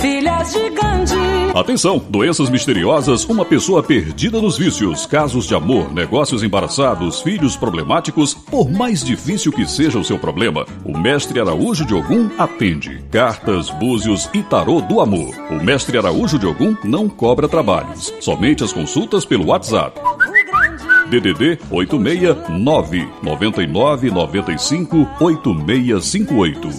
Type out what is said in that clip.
filhas de Gandhi. Atenção! Doenças misteriosas, uma pessoa perdida nos vícios, casos de amor, negócios embaraçados, filhos problemáticos. Por mais difícil que seja o seu problema, o mestre Araújo de Ogum atende. Cartas, búzios e tarô do amor. O mestre Araújo de Ogum não cobra trabalhos, somente as consultas pelo WhatsApp. DDD 869 99 95 8658.